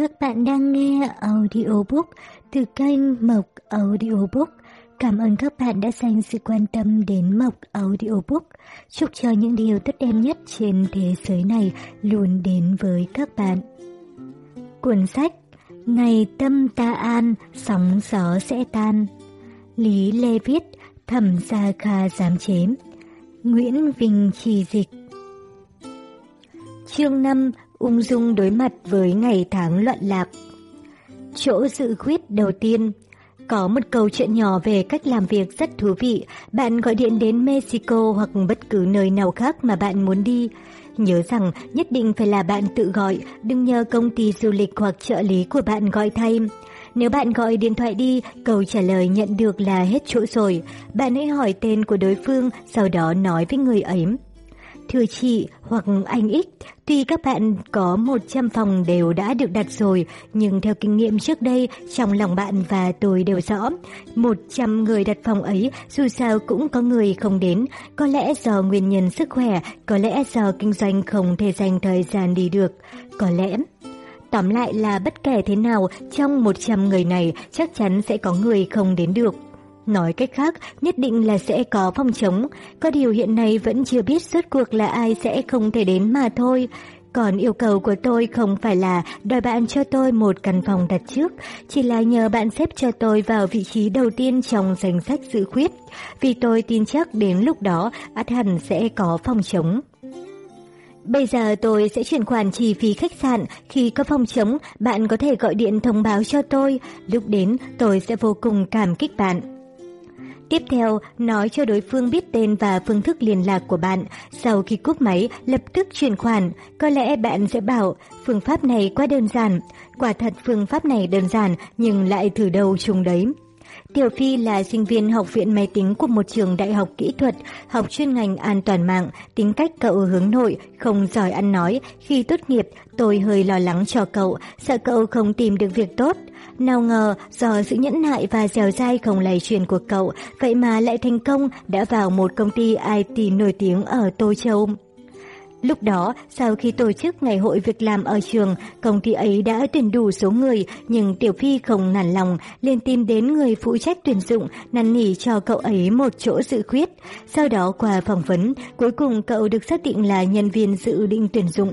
Các bạn đang nghe audiobook từ kênh Mộc Audiobook. Cảm ơn các bạn đã dành sự quan tâm đến Mộc Audiobook. Chúc cho những điều tốt đẹp nhất trên thế giới này luôn đến với các bạn. Cuốn sách Ngày tâm ta an, sóng gió sẽ tan. Lý Lê viết, thẩm gia kha giám chế. Nguyễn Vinh trì dịch. Chương 5 ung dung đối mặt với ngày tháng loạn lạc. Chỗ dự khuyết đầu tiên có một câu chuyện nhỏ về cách làm việc rất thú vị. Bạn gọi điện đến Mexico hoặc bất cứ nơi nào khác mà bạn muốn đi. Nhớ rằng nhất định phải là bạn tự gọi, đừng nhờ công ty du lịch hoặc trợ lý của bạn gọi thay. Nếu bạn gọi điện thoại đi, câu trả lời nhận được là hết chỗ rồi. Bạn hãy hỏi tên của đối phương, sau đó nói với người ấy. Thưa chị hoặc anh X, tuy các bạn có 100 phòng đều đã được đặt rồi, nhưng theo kinh nghiệm trước đây, trong lòng bạn và tôi đều rõ, 100 người đặt phòng ấy dù sao cũng có người không đến, có lẽ do nguyên nhân sức khỏe, có lẽ do kinh doanh không thể dành thời gian đi được, có lẽ... Tóm lại là bất kể thế nào, trong 100 người này chắc chắn sẽ có người không đến được. Nói cách khác, nhất định là sẽ có phòng chống. Có điều hiện nay vẫn chưa biết suốt cuộc là ai sẽ không thể đến mà thôi. Còn yêu cầu của tôi không phải là đòi bạn cho tôi một căn phòng đặt trước, chỉ là nhờ bạn xếp cho tôi vào vị trí đầu tiên trong danh sách dự khuyết, vì tôi tin chắc đến lúc đó át hẳn sẽ có phòng chống. Bây giờ tôi sẽ chuyển khoản chi phí khách sạn, khi có phòng chống, bạn có thể gọi điện thông báo cho tôi, lúc đến tôi sẽ vô cùng cảm kích bạn. Tiếp theo, nói cho đối phương biết tên và phương thức liên lạc của bạn. Sau khi cúp máy, lập tức chuyển khoản. Có lẽ bạn sẽ bảo, phương pháp này quá đơn giản. Quả thật phương pháp này đơn giản, nhưng lại thử đầu chung đấy. Tiểu Phi là sinh viên học viện máy tính của một trường đại học kỹ thuật, học chuyên ngành an toàn mạng, tính cách cậu hướng nội, không giỏi ăn nói. Khi tốt nghiệp, tôi hơi lo lắng cho cậu, sợ cậu không tìm được việc tốt. Nào ngờ, do sự nhẫn nại và dẻo dai không lầy truyền của cậu, vậy mà lại thành công đã vào một công ty IT nổi tiếng ở Tô Châu. Lúc đó, sau khi tổ chức ngày hội việc làm ở trường, công ty ấy đã tuyển đủ số người, nhưng Tiểu Phi không nản lòng, liền tìm đến người phụ trách tuyển dụng, năn nỉ cho cậu ấy một chỗ dự khuyết. Sau đó qua phỏng vấn, cuối cùng cậu được xác định là nhân viên dự định tuyển dụng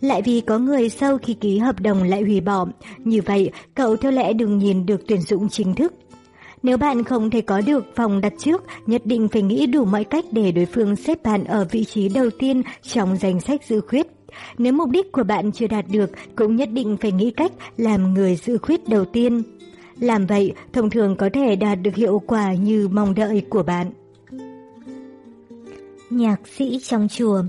lại vì có người sau khi ký hợp đồng lại hủy bỏ. Như vậy, cậu theo lẽ đừng nhìn được tuyển dụng chính thức. Nếu bạn không thể có được phòng đặt trước, nhất định phải nghĩ đủ mọi cách để đối phương xếp bạn ở vị trí đầu tiên trong danh sách dự khuyết. Nếu mục đích của bạn chưa đạt được, cũng nhất định phải nghĩ cách làm người dự khuyết đầu tiên. Làm vậy, thông thường có thể đạt được hiệu quả như mong đợi của bạn. Nhạc sĩ trong chùa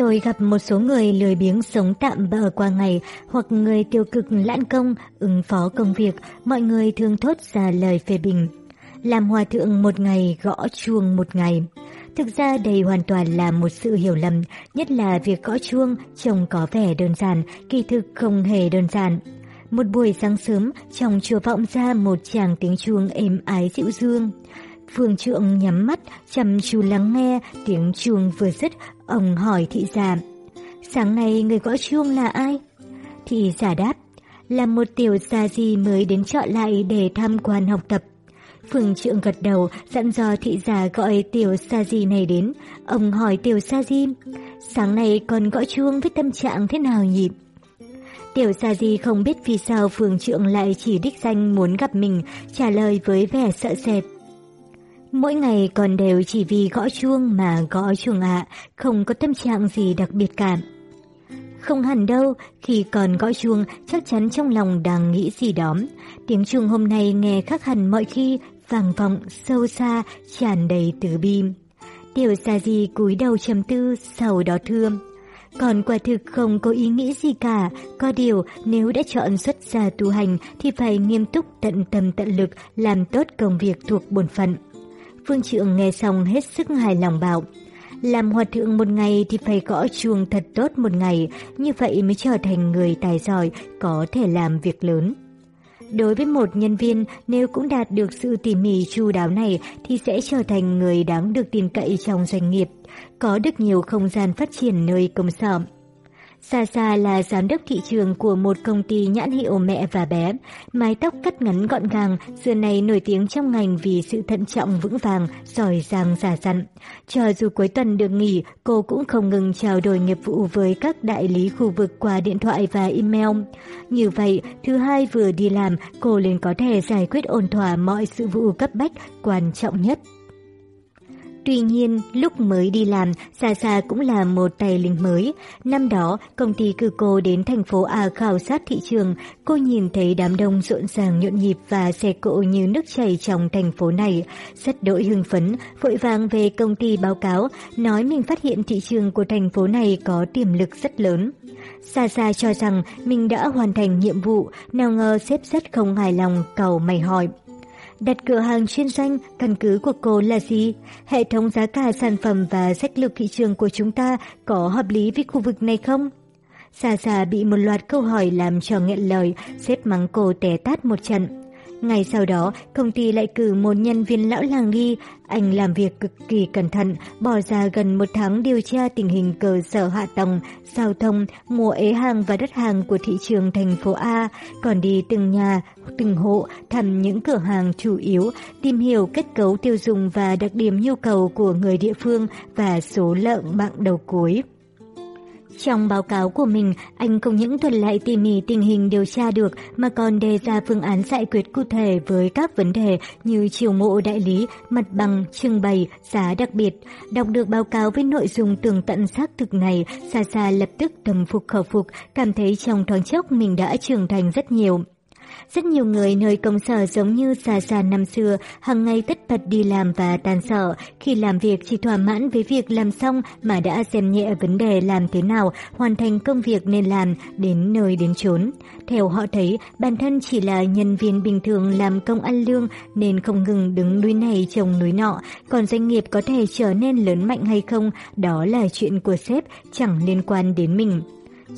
Tôi gặp một số người lười biếng sống tạm bỡ qua ngày hoặc người tiêu cực lãn công, ứng phó công việc, mọi người thường thốt ra lời phê bình. Làm hòa thượng một ngày, gõ chuông một ngày. Thực ra đây hoàn toàn là một sự hiểu lầm, nhất là việc gõ chuông trông có vẻ đơn giản, kỳ thực không hề đơn giản. Một buổi sáng sớm, trong chùa vọng ra một chàng tiếng chuông êm ái dịu dương. Phương trượng nhắm mắt, chăm chú lắng nghe, tiếng chuông vừa dứt, ông hỏi thị giả. Sáng nay người gõ chuông là ai? Thị giả đáp, là một tiểu gia di mới đến chợ lại để tham quan học tập. Phương trượng gật đầu, dặn dò thị giả gọi tiểu sa di này đến. Ông hỏi tiểu sa di, sáng nay con gõ chuông với tâm trạng thế nào nhỉ? Tiểu Sa Di không biết vì sao phường trượng lại chỉ đích danh muốn gặp mình, trả lời với vẻ sợ sệt. Mỗi ngày còn đều chỉ vì gõ chuông mà gõ chuông ạ, không có tâm trạng gì đặc biệt cả. Không hẳn đâu, khi còn gõ chuông chắc chắn trong lòng đang nghĩ gì đó. Tiếng chuông hôm nay nghe khác hẳn mọi khi, vang vọng, sâu xa, tràn đầy từ bi. Tiểu Sa Di cúi đầu trầm tư, sau đó thương. Còn quả thực không có ý nghĩ gì cả, có điều nếu đã chọn xuất gia tu hành thì phải nghiêm túc tận tâm tận lực làm tốt công việc thuộc bổn phận. Phương Trượng nghe xong hết sức hài lòng bảo, làm hòa thượng một ngày thì phải gõ chuông thật tốt một ngày, như vậy mới trở thành người tài giỏi, có thể làm việc lớn. Đối với một nhân viên, nếu cũng đạt được sự tỉ mỉ chu đáo này thì sẽ trở thành người đáng được tin cậy trong doanh nghiệp, có được nhiều không gian phát triển nơi công sở. Xa xa là giám đốc thị trường của một công ty nhãn hiệu mẹ và bé. Mái tóc cắt ngắn gọn gàng, xưa này nổi tiếng trong ngành vì sự thận trọng vững vàng, giỏi giang giả dặn. Cho dù cuối tuần được nghỉ, cô cũng không ngừng trao đổi nghiệp vụ với các đại lý khu vực qua điện thoại và email. Như vậy, thứ hai vừa đi làm, cô liền có thể giải quyết ổn thỏa mọi sự vụ cấp bách, quan trọng nhất. Tuy nhiên, lúc mới đi làm, Sa Sa cũng là một tài lính mới. Năm đó, công ty cử cô đến thành phố A khảo sát thị trường. Cô nhìn thấy đám đông rộn ràng nhộn nhịp và xe cộ như nước chảy trong thành phố này. Rất đội hưng phấn, vội vàng về công ty báo cáo, nói mình phát hiện thị trường của thành phố này có tiềm lực rất lớn. Sa Sa cho rằng mình đã hoàn thành nhiệm vụ, nào ngờ sếp rất không hài lòng, cầu mày hỏi. Đặt cửa hàng chuyên doanh, căn cứ của cô là gì? Hệ thống giá cả sản phẩm và sách lược thị trường của chúng ta có hợp lý với khu vực này không? xà xà bị một loạt câu hỏi làm cho nghẹn lời, xếp mắng cô té tát một trận. Ngày sau đó, công ty lại cử một nhân viên lão làng đi. Anh làm việc cực kỳ cẩn thận, bỏ ra gần một tháng điều tra tình hình cơ sở hạ tầng, giao thông, mua ế hàng và đất hàng của thị trường thành phố A, còn đi từng nhà, từng hộ, thăm những cửa hàng chủ yếu, tìm hiểu kết cấu tiêu dùng và đặc điểm nhu cầu của người địa phương và số lượng mạng đầu cuối. Trong báo cáo của mình, anh không những thuật lại tỉ mỉ tình hình điều tra được mà còn đề ra phương án giải quyết cụ thể với các vấn đề như chiều mộ đại lý, mặt bằng, trưng bày, giá đặc biệt. Đọc được báo cáo với nội dung tường tận xác thực này, Sa Sa lập tức tâm phục khẩu phục, cảm thấy trong thoáng chốc mình đã trưởng thành rất nhiều. Rất nhiều người nơi công sở giống như xa xa năm xưa, hàng ngày tất bật đi làm và tan sở. Khi làm việc chỉ thỏa mãn với việc làm xong mà đã xem nhẹ vấn đề làm thế nào hoàn thành công việc nên làm đến nơi đến chốn. Theo họ thấy, bản thân chỉ là nhân viên bình thường làm công ăn lương nên không ngừng đứng núi này trồng núi nọ. Còn doanh nghiệp có thể trở nên lớn mạnh hay không, đó là chuyện của sếp, chẳng liên quan đến mình.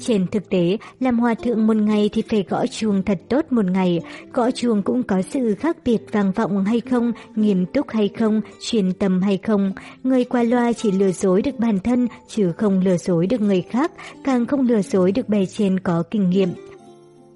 Trên thực tế, làm hòa thượng một ngày thì phải gõ chuông thật tốt một ngày. Gõ chuông cũng có sự khác biệt vang vọng hay không, nghiêm túc hay không, truyền tâm hay không. Người qua loa chỉ lừa dối được bản thân, chứ không lừa dối được người khác, càng không lừa dối được bề trên có kinh nghiệm.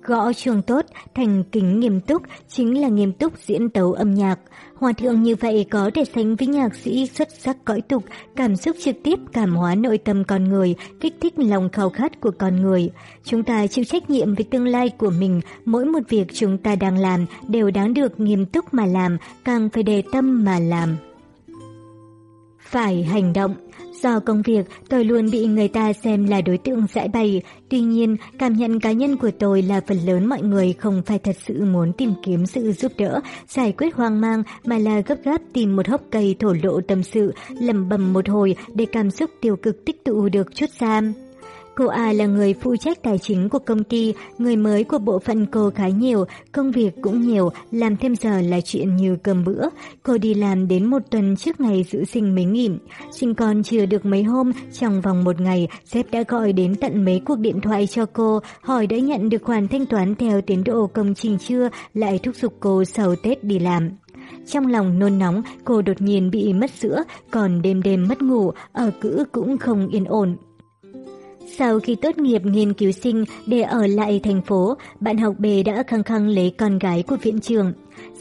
Gõ chuông tốt, thành kính nghiêm túc, chính là nghiêm túc diễn tấu âm nhạc. Hòa thượng như vậy có thể sánh với nhạc sĩ xuất sắc cõi tục, cảm xúc trực tiếp cảm hóa nội tâm con người, kích thích lòng khao khát của con người. Chúng ta chịu trách nhiệm với tương lai của mình, mỗi một việc chúng ta đang làm đều đáng được nghiêm túc mà làm, càng phải đề tâm mà làm. Phải hành động Do công việc, tôi luôn bị người ta xem là đối tượng giải bày. Tuy nhiên, cảm nhận cá nhân của tôi là phần lớn mọi người không phải thật sự muốn tìm kiếm sự giúp đỡ, giải quyết hoang mang, mà là gấp gáp tìm một hốc cây thổ lộ tâm sự, lầm bầm một hồi để cảm xúc tiêu cực tích tụ được chút giam. Cô A là người phụ trách tài chính của công ty, người mới của bộ phận cô khá nhiều, công việc cũng nhiều, làm thêm giờ là chuyện như cơm bữa. Cô đi làm đến một tuần trước ngày dự sinh mới nghỉ. Sinh con chưa được mấy hôm, trong vòng một ngày, sếp đã gọi đến tận mấy cuộc điện thoại cho cô, hỏi đã nhận được khoản thanh toán theo tiến độ công trình chưa, lại thúc giục cô sau Tết đi làm. Trong lòng nôn nóng, cô đột nhiên bị mất sữa, còn đêm đêm mất ngủ, ở cữ cũng không yên ổn. Sau khi tốt nghiệp nghiên cứu sinh để ở lại thành phố, bạn học B đã khăng khăng lấy con gái của viện trường.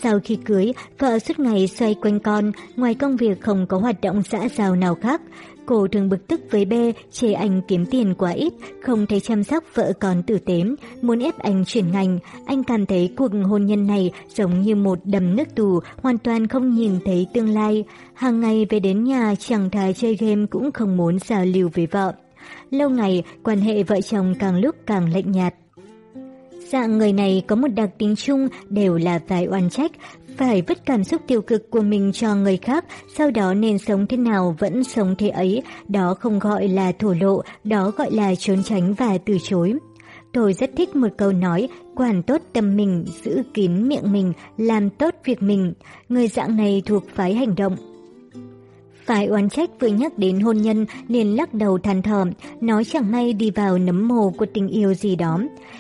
Sau khi cưới, vợ suốt ngày xoay quanh con, ngoài công việc không có hoạt động xã giao nào khác. Cô thường bực tức với B, chê anh kiếm tiền quá ít, không thấy chăm sóc vợ con tử tế, muốn ép anh chuyển ngành. Anh cảm thấy cuộc hôn nhân này giống như một đầm nước tù, hoàn toàn không nhìn thấy tương lai. Hàng ngày về đến nhà chẳng thà chơi game cũng không muốn giao lưu với vợ. Lâu ngày, quan hệ vợ chồng càng lúc càng lạnh nhạt. Dạng người này có một đặc tính chung đều là phải oan trách, phải vứt cảm xúc tiêu cực của mình cho người khác, sau đó nên sống thế nào vẫn sống thế ấy, đó không gọi là thổ lộ, đó gọi là trốn tránh và từ chối. Tôi rất thích một câu nói, quản tốt tâm mình, giữ kín miệng mình, làm tốt việc mình. Người dạng này thuộc phái hành động, phải oán trách vừa nhắc đến hôn nhân liền lắc đầu than thở, nói chẳng may đi vào nấm mồ của tình yêu gì đó.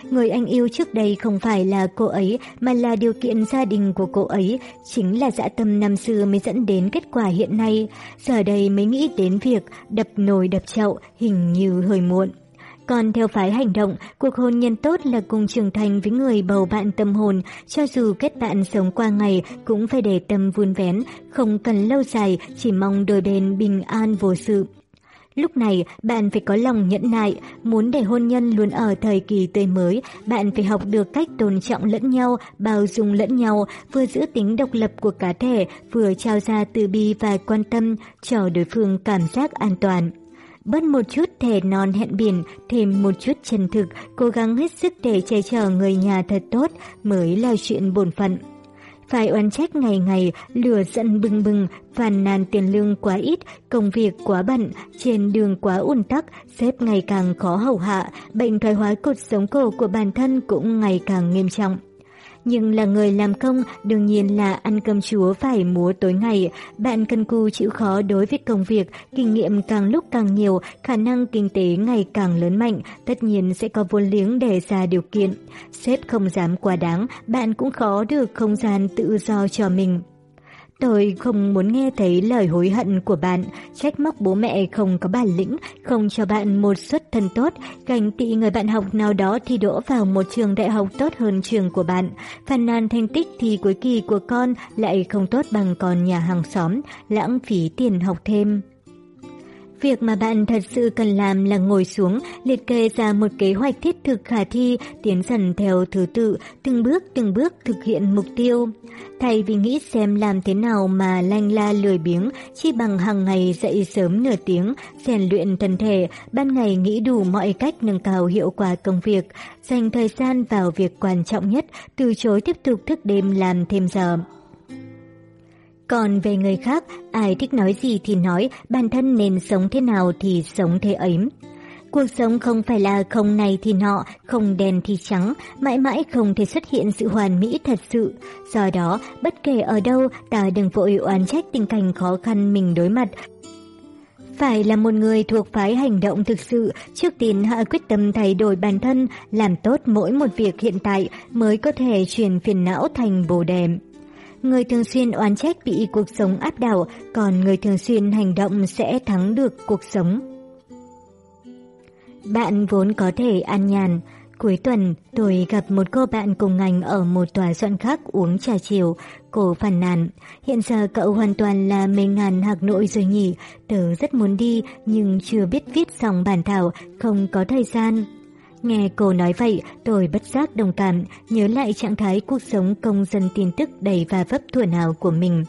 Người anh yêu trước đây không phải là cô ấy mà là điều kiện gia đình của cô ấy, chính là dã tâm năm xưa mới dẫn đến kết quả hiện nay. Giờ đây mới nghĩ đến việc đập nồi đập chậu hình như hơi muộn. Còn theo phái hành động, cuộc hôn nhân tốt là cùng trưởng thành với người bầu bạn tâm hồn, cho dù kết bạn sống qua ngày cũng phải để tâm vun vén, không cần lâu dài, chỉ mong đôi bên bình an vô sự. Lúc này, bạn phải có lòng nhẫn nại, muốn để hôn nhân luôn ở thời kỳ tươi mới, bạn phải học được cách tôn trọng lẫn nhau, bao dung lẫn nhau, vừa giữ tính độc lập của cá thể, vừa trao ra từ bi và quan tâm, cho đối phương cảm giác an toàn. Bớt một chút thể non hẹn biển, thêm một chút chân thực, cố gắng hết sức để che chở người nhà thật tốt mới là chuyện bổn phận. Phải oán trách ngày ngày, lửa giận bừng bừng, phàn nàn tiền lương quá ít, công việc quá bận, trên đường quá ùn tắc, xếp ngày càng khó hầu hạ, bệnh thoái hóa cột sống cổ của bản thân cũng ngày càng nghiêm trọng. Nhưng là người làm công, đương nhiên là ăn cơm chúa phải múa tối ngày. Bạn cần cù chịu khó đối với công việc, kinh nghiệm càng lúc càng nhiều, khả năng kinh tế ngày càng lớn mạnh, tất nhiên sẽ có vốn liếng để ra điều kiện. Sếp không dám quá đáng, bạn cũng khó được không gian tự do cho mình. Tôi không muốn nghe thấy lời hối hận của bạn, trách móc bố mẹ không có bản lĩnh, không cho bạn một suất thân tốt, gành tị người bạn học nào đó thi đỗ vào một trường đại học tốt hơn trường của bạn. Phàn nàn thành tích thì cuối kỳ của con lại không tốt bằng con nhà hàng xóm, lãng phí tiền học thêm. Việc mà bạn thật sự cần làm là ngồi xuống, liệt kê ra một kế hoạch thiết thực khả thi, tiến dần theo thứ tự, từng bước từng bước thực hiện mục tiêu. Thay vì nghĩ xem làm thế nào mà lanh la lười biếng, chi bằng hàng ngày dậy sớm nửa tiếng, rèn luyện thân thể, ban ngày nghĩ đủ mọi cách nâng cao hiệu quả công việc, dành thời gian vào việc quan trọng nhất, từ chối tiếp tục thức đêm làm thêm giờ. Còn về người khác, ai thích nói gì thì nói, bản thân nên sống thế nào thì sống thế ấy. Cuộc sống không phải là không này thì nọ, không đen thì trắng, mãi mãi không thể xuất hiện sự hoàn mỹ thật sự. Do đó, bất kể ở đâu, ta đừng vội oán trách tình cảnh khó khăn mình đối mặt. Phải là một người thuộc phái hành động thực sự, trước tiên hạ quyết tâm thay đổi bản thân, làm tốt mỗi một việc hiện tại mới có thể chuyển phiền não thành bồ đề. Người thường xuyên oán trách bị cuộc sống áp đảo, còn người thường xuyên hành động sẽ thắng được cuộc sống. Bạn vốn có thể an nhàn. Cuối tuần, tôi gặp một cô bạn cùng ngành ở một tòa soạn khác uống trà chiều. Cô phàn nàn, hiện giờ cậu hoàn toàn là mê ngàn hạc nội rồi nhỉ. Tớ rất muốn đi, nhưng chưa biết viết xong bản thảo, không có thời gian. Nghe cô nói vậy, tôi bất giác đồng cảm, nhớ lại trạng thái cuộc sống công dân tin tức đầy và vấp thuở nào của mình.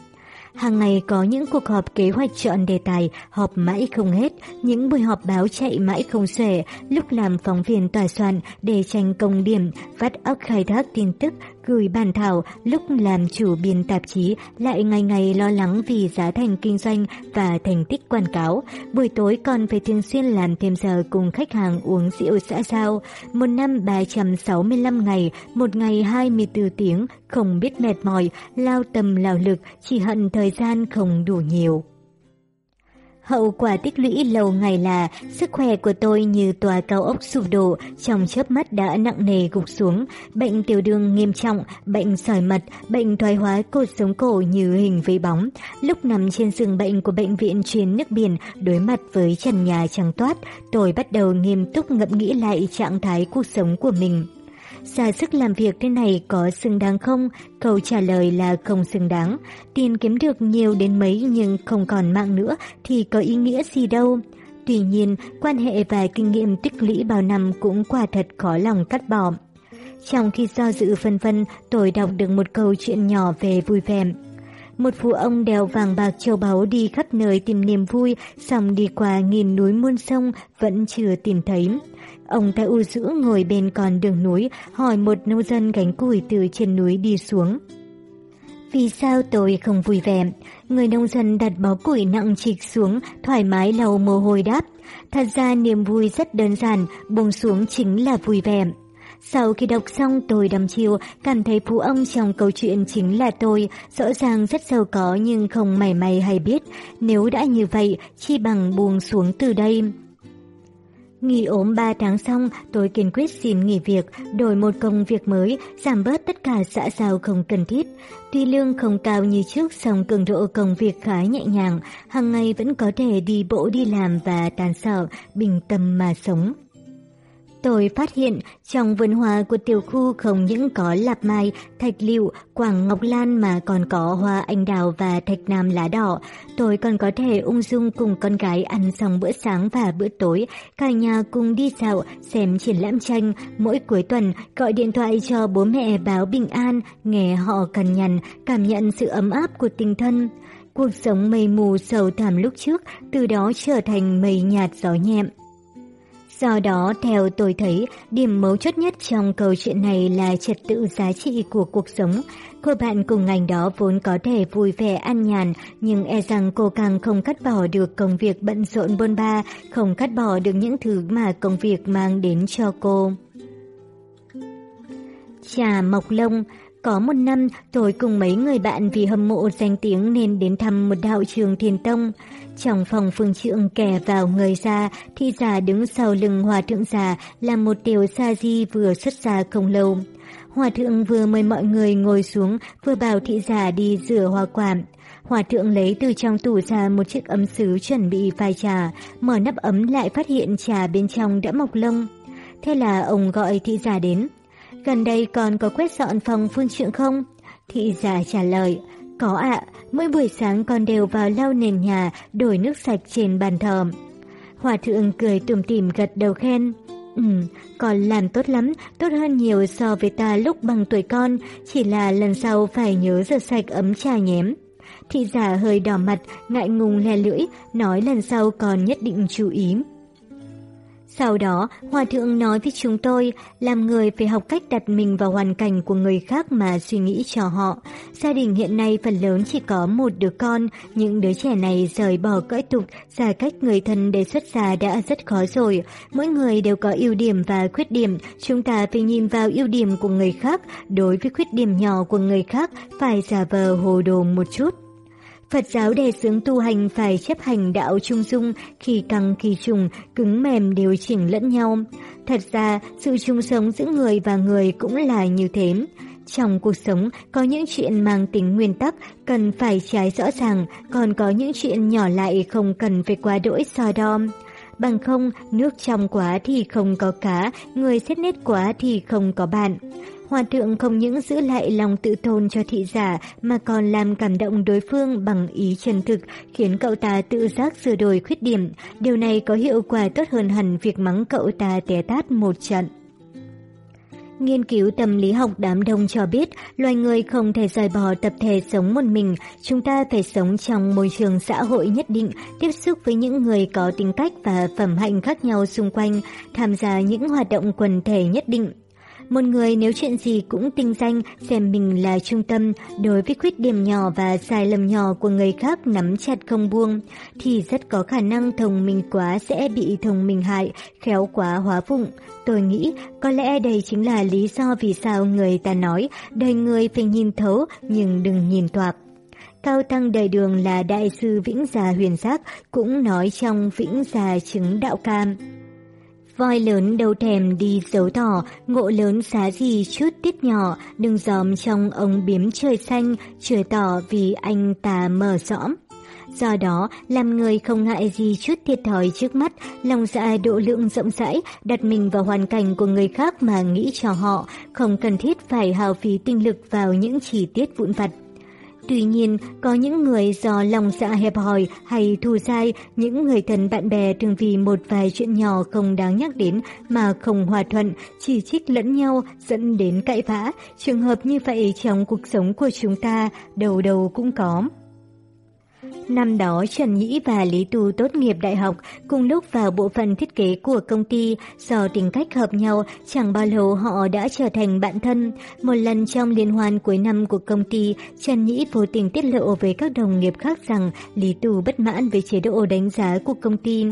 Hàng ngày có những cuộc họp kế hoạch chọn đề tài, họp mãi không hết, những buổi họp báo chạy mãi không xuể, lúc làm phóng viên tòa soạn để tranh công điểm, vắt óc khai thác tin tức, gửi bàn thảo, lúc làm chủ biên tạp chí lại ngày ngày lo lắng vì giá thành kinh doanh và thành tích quảng cáo. Buổi tối còn phải thường xuyên làm thêm giờ cùng khách hàng uống rượu xã giao. Một năm 365 ngày, một ngày 24 tiếng, không biết mệt mỏi, lao tâm lao lực, chỉ hận thời gian không đủ nhiều. Hậu quả tích lũy lâu ngày là sức khỏe của tôi như tòa cao ốc sụp đổ, trong chớp mắt đã nặng nề gục xuống, bệnh tiểu đường nghiêm trọng, bệnh sỏi mật, bệnh thoái hóa cột sống cổ như hình với bóng. Lúc nằm trên giường bệnh của bệnh viện truyền nước biển, đối mặt với trần nhà trắng toát, tôi bắt đầu nghiêm túc ngẫm nghĩ lại trạng thái cuộc sống của mình. Ra sức làm việc thế này có xứng đáng không? Câu trả lời là không xứng đáng. Tiền kiếm được nhiều đến mấy nhưng không còn mạng nữa thì có ý nghĩa gì đâu. Tuy nhiên, quan hệ và kinh nghiệm tích lũy bao năm cũng quả thật khó lòng cắt bỏ. Trong khi do dự phân vân, tôi đọc được một câu chuyện nhỏ về vui vẻ. Một phụ ông đeo vàng bạc châu báu đi khắp nơi tìm niềm vui, xong đi qua nghìn núi muôn sông vẫn chưa tìm thấy. Ông ta u dữ ngồi bên con đường núi, hỏi một nông dân gánh củi từ trên núi đi xuống. Vì sao tôi không vui vẻ? Người nông dân đặt bó củi nặng trịch xuống, thoải mái lau mồ hôi đáp. Thật ra niềm vui rất đơn giản, buông xuống chính là vui vẻ. Sau khi đọc xong tôi đăm chiêu, cảm thấy phú ông trong câu chuyện chính là tôi, rõ ràng rất giàu có nhưng không mảy may hay biết. Nếu đã như vậy, chi bằng buông xuống từ đây. Nghỉ ốm 3 tháng xong, tôi kiên quyết xin nghỉ việc, đổi một công việc mới, giảm bớt tất cả xã giao không cần thiết. Tuy lương không cao như trước, song cường độ công việc khá nhẹ nhàng, hàng ngày vẫn có thể đi bộ đi làm và tàn sở, bình tâm mà sống. Tôi phát hiện trong vườn hoa của tiểu khu không những có lạp mai, thạch liệu, quảng ngọc lan mà còn có hoa anh đào và thạch nam lá đỏ. Tôi còn có thể ung dung cùng con gái ăn xong bữa sáng và bữa tối, cả nhà cùng đi dạo, xem triển lãm tranh, mỗi cuối tuần gọi điện thoại cho bố mẹ báo bình an, nghe họ cằn nhằn, cảm nhận sự ấm áp của tình thân. Cuộc sống mây mù sầu thảm lúc trước, từ đó trở thành mây nhạt gió nhẹ. Do đó, theo tôi thấy, điểm mấu chốt nhất trong câu chuyện này là trật tự giá trị của cuộc sống. Cô bạn cùng ngành đó vốn có thể vui vẻ an nhàn, nhưng e rằng cô càng không cắt bỏ được công việc bận rộn bôn ba, không cắt bỏ được những thứ mà công việc mang đến cho cô. Trà Mộc Lông có một năm, tôi cùng mấy người bạn vì hâm mộ danh tiếng nên đến thăm một đạo trường thiền tông. Trong phòng phương trượng kẻ vào người ra, thị giả đứng sau lưng hòa thượng già là một tiểu sa di vừa xuất gia không lâu. Hòa thượng vừa mời mọi người ngồi xuống, vừa bảo thị giả đi rửa hoa quả. Hòa thượng lấy từ trong tủ ra một chiếc ấm sứ chuẩn bị pha trà, mở nắp ấm lại phát hiện trà bên trong đã mọc lông. Thế là ông gọi thị giả đến. Gần đây còn có quét dọn phòng phương trượng không? Thị giả trả lời, có ạ, mỗi buổi sáng con đều vào lau nền nhà, đổi nước sạch trên bàn thờ. Hòa thượng cười tủm tỉm gật đầu khen. Ừ, con làm tốt lắm, tốt hơn nhiều so với ta lúc bằng tuổi con, chỉ là lần sau phải nhớ rửa sạch ấm trà nhém. Thị giả hơi đỏ mặt, ngại ngùng le lưỡi, nói lần sau còn nhất định chú ý. Sau đó, Hòa Thượng nói với chúng tôi, làm người phải học cách đặt mình vào hoàn cảnh của người khác mà suy nghĩ cho họ. Gia đình hiện nay phần lớn chỉ có một đứa con, những đứa trẻ này rời bỏ cõi tục, xa cách người thân để xuất gia đã rất khó rồi. Mỗi người đều có ưu điểm và khuyết điểm, chúng ta phải nhìn vào ưu điểm của người khác, đối với khuyết điểm nhỏ của người khác phải giả vờ hồ đồ một chút. Phật giáo đề xướng tu hành phải chấp hành đạo trung dung, khi căng khi trùng, cứng mềm điều chỉnh lẫn nhau. Thật ra, sự chung sống giữa người và người cũng là như thế. Trong cuộc sống, có những chuyện mang tính nguyên tắc cần phải trái rõ ràng, còn có những chuyện nhỏ lại không cần phải quá đỗi so đo. Bằng không, nước trong quá thì không có cá, người xét nét quá thì không có bạn. Hòa thượng không những giữ lại lòng tự tôn cho thị giả mà còn làm cảm động đối phương bằng ý chân thực, khiến cậu ta tự giác sửa đổi khuyết điểm. Điều này có hiệu quả tốt hơn hẳn việc mắng cậu ta té tát một trận. Nghiên cứu tâm lý học đám đông cho biết, loài người không thể rời bỏ tập thể sống một mình, chúng ta phải sống trong môi trường xã hội nhất định, tiếp xúc với những người có tính cách và phẩm hạnh khác nhau xung quanh, tham gia những hoạt động quần thể nhất định. Một người nếu chuyện gì cũng tinh danh, xem mình là trung tâm, đối với khuyết điểm nhỏ và sai lầm nhỏ của người khác nắm chặt không buông, thì rất có khả năng thông minh quá sẽ bị thông minh hại, khéo quá hóa vụng. Tôi nghĩ có lẽ đây chính là lý do vì sao người ta nói đời người phải nhìn thấu nhưng đừng nhìn toạc. Cao Tăng đời đường là đại sư Vĩnh Già Huyền Giác cũng nói trong Vĩnh Già chứng đạo cam. Voi lớn đâu thèm đi giấu thỏ ngộ lớn xá gì chút tiết nhỏ, đừng dòm trong ống biếm trời xanh, trời tỏ vì anh ta mở sõm. Do đó, làm người không ngại gì chút thiệt thòi trước mắt, lòng dạ độ lượng rộng rãi, đặt mình vào hoàn cảnh của người khác mà nghĩ cho họ, không cần thiết phải hào phí tinh lực vào những chi tiết vụn vặt. Tuy nhiên, có những người do lòng dạ hẹp hòi hay thù dai, những người thân bạn bè thường vì một vài chuyện nhỏ không đáng nhắc đến mà không hòa thuận, chỉ trích lẫn nhau dẫn đến cãi vã. Trường hợp như vậy trong cuộc sống của chúng ta đầu đầu cũng có. Năm đó Trần Nhĩ và Lý Tu tốt nghiệp đại học, cùng lúc vào bộ phận thiết kế của công ty, do tính cách hợp nhau, chẳng bao lâu họ đã trở thành bạn thân. Một lần trong liên hoan cuối năm của công ty, Trần Nhĩ vô tình tiết lộ với các đồng nghiệp khác rằng Lý Tu bất mãn với chế độ đánh giá của công ty.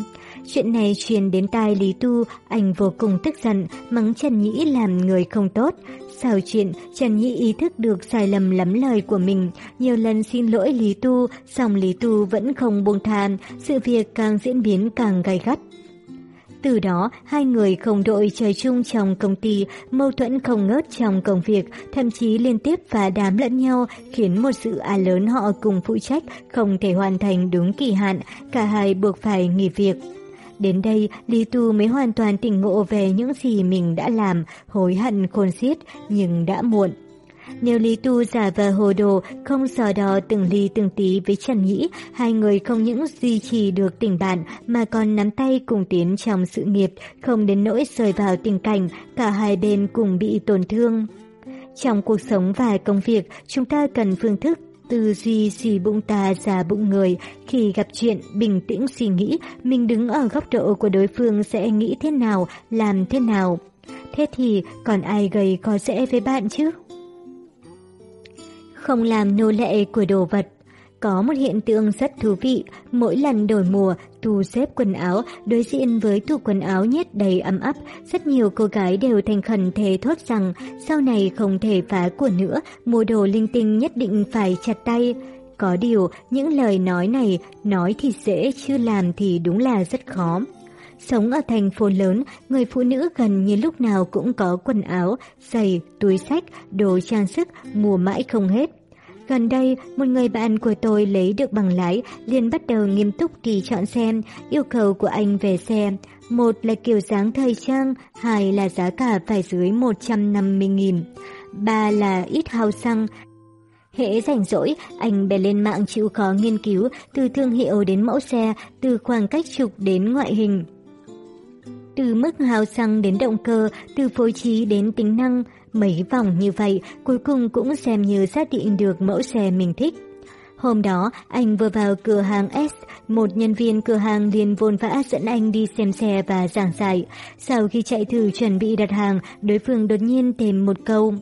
Chuyện này truyền đến tai Lý Tu, anh vô cùng tức giận, mắng Trần Nhĩ làm người không tốt. Sau chuyện, Trần Nhĩ ý thức được sai lầm lắm lời của mình, nhiều lần xin lỗi Lý Tu, song Lý Tu vẫn không buông tha, sự việc càng diễn biến càng gay gắt. Từ đó, hai người không đội trời chung trong công ty, mâu thuẫn không ngớt trong công việc, thậm chí liên tiếp và đám lẫn nhau, khiến một dự án à lớn họ cùng phụ trách không thể hoàn thành đúng kỳ hạn, cả hai buộc phải nghỉ việc. Đến đây, Lý Tu mới hoàn toàn tỉnh ngộ về những gì mình đã làm, hối hận khôn xiết, nhưng đã muộn. Nếu Lý Tu giả vờ hồ đồ, không sò đò từng ly từng tí với Trần Nhĩ, hai người không những duy trì được tình bạn mà còn nắm tay cùng tiến trong sự nghiệp, không đến nỗi rơi vào tình cảnh, cả hai bên cùng bị tổn thương. Trong cuộc sống và công việc, chúng ta cần phương thức tư duy xì bụng ta ra bụng người. Khi gặp chuyện, bình tĩnh suy nghĩ, mình đứng ở góc độ của đối phương sẽ nghĩ thế nào, làm thế nào. Thế thì còn ai gầy có dễ với bạn chứ? Không làm nô lệ của đồ vật. Có một hiện tượng rất thú vị, mỗi lần đổi mùa, tủ xếp quần áo, đối diện với tủ quần áo nhét đầy ấm áp, rất nhiều cô gái đều thành khẩn thề thốt rằng sau này không thể phá của nữa, mua đồ linh tinh nhất định phải chặt tay. Có điều, những lời nói này, nói thì dễ chứ làm thì đúng là rất khó. Sống ở thành phố lớn, người phụ nữ gần như lúc nào cũng có quần áo, giày, túi sách, đồ trang sức, mua mãi không hết. Gần đây, một người bạn của tôi lấy được bằng lái, liền bắt đầu nghiêm túc kỳ chọn xe yêu cầu của anh về xe. Một là kiểu dáng thời trang, hai là giá cả phải dưới 150.000, ba là ít hao xăng, Hễ rảnh rỗi, anh bè lên mạng chịu khó nghiên cứu từ thương hiệu đến mẫu xe, từ khoảng cách trục đến ngoại hình. Từ mức hào xăng đến động cơ, từ phối trí đến tính năng, mấy vòng như vậy cuối cùng cũng xem như xác định được mẫu xe mình thích. Hôm đó, anh vừa vào cửa hàng S, một nhân viên cửa hàng liền vồn vã dẫn anh đi xem xe và giảng giải. Sau khi chạy thử chuẩn bị đặt hàng, đối phương đột nhiên thêm một câu.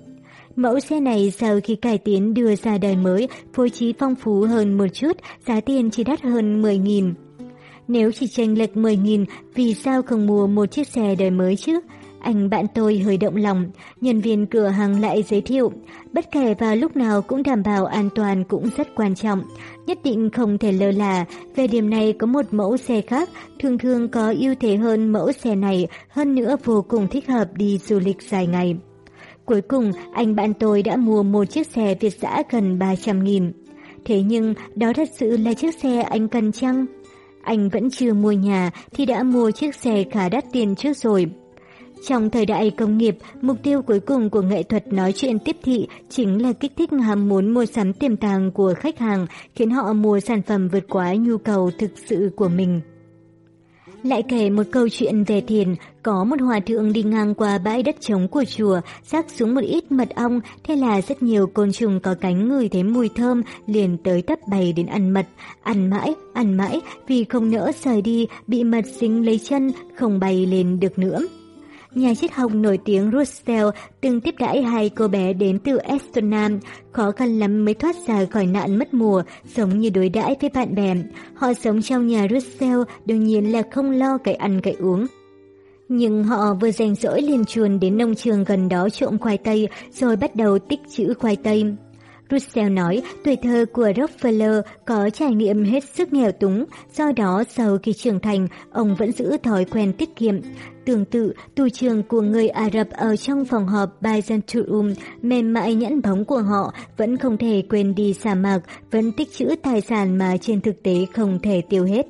Mẫu xe này sau khi cải tiến đưa ra đời mới, phối trí phong phú hơn một chút, giá tiền chỉ đắt hơn 10.000. Nếu chỉ chênh lệch 10.000, vì sao không mua một chiếc xe đời mới chứ? Anh bạn tôi hơi động lòng, nhân viên cửa hàng lại giới thiệu, bất kể vào lúc nào cũng đảm bảo an toàn cũng rất quan trọng, nhất định không thể lơ là, về điểm này có một mẫu xe khác, thường thường có ưu thế hơn mẫu xe này, hơn nữa vô cùng thích hợp đi du lịch dài ngày. Cuối cùng, anh bạn tôi đã mua một chiếc xe Việt giã gần 300 nghìn. Thế nhưng, đó thật sự là chiếc xe anh cần chăng? Anh vẫn chưa mua nhà thì đã mua chiếc xe khá đắt tiền trước rồi. Trong thời đại công nghiệp, mục tiêu cuối cùng của nghệ thuật nói chuyện tiếp thị chính là kích thích ham muốn mua sắm tiềm tàng của khách hàng, khiến họ mua sản phẩm vượt quá nhu cầu thực sự của mình. Lại kể một câu chuyện về thiền, có một hòa thượng đi ngang qua bãi đất trống của chùa, rác xuống một ít mật ong, thế là rất nhiều côn trùng có cánh ngửi thấy mùi thơm, liền tới tấp bày đến ăn mật. Ăn mãi, ăn mãi, vì không nỡ rời đi, bị mật dính lấy chân, không bay lên được nữa. Nhà triết học nổi tiếng Russell từng tiếp đãi hai cô bé đến từ Estonia, khó khăn lắm mới thoát ra khỏi nạn mất mùa, giống như đối đãi với bạn bè. Họ sống trong nhà Russell, đương nhiên là không lo cái ăn cái uống. Nhưng họ vừa rảnh rỗi liền chuồn đến nông trường gần đó trộm khoai tây, rồi bắt đầu tích trữ khoai tây. Russell nói tuổi thơ của Rockefeller có trải nghiệm hết sức nghèo túng, do đó sau khi trưởng thành, ông vẫn giữ thói quen tiết kiệm. Tương tự, tù trường của người Ả Rập ở trong phòng họp Byzantium, mềm mại nhẫn bóng của họ vẫn không thể quên đi sa mạc, vẫn tích trữ tài sản mà trên thực tế không thể tiêu hết.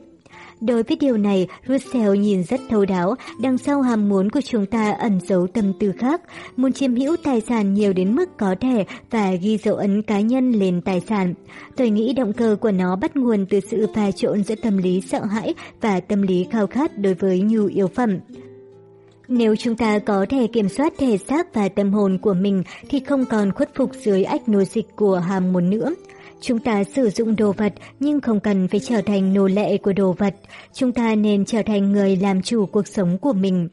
Đối với điều này, Russell nhìn rất thấu đáo, đằng sau ham muốn của chúng ta ẩn giấu tâm tư khác, muốn chiếm hữu tài sản nhiều đến mức có thể và ghi dấu ấn cá nhân lên tài sản. Tôi nghĩ động cơ của nó bắt nguồn từ sự pha trộn giữa tâm lý sợ hãi và tâm lý khao khát đối với nhu yếu phẩm. Nếu chúng ta có thể kiểm soát thể xác và tâm hồn của mình thì không còn khuất phục dưới ách nô dịch của ham muốn nữa. Chúng ta sử dụng đồ vật, nhưng không cần phải trở thành nô lệ của đồ vật. Chúng ta nên trở thành người làm chủ cuộc sống của mình.